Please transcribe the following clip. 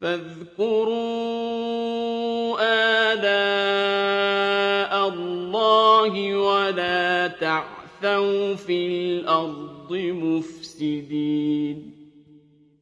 فَاذْكُرُوا آلَاءَ اللَّهِ وَلَا تَعْثَوْا فِي الْأَرْضِ مُفْسِدِينَ.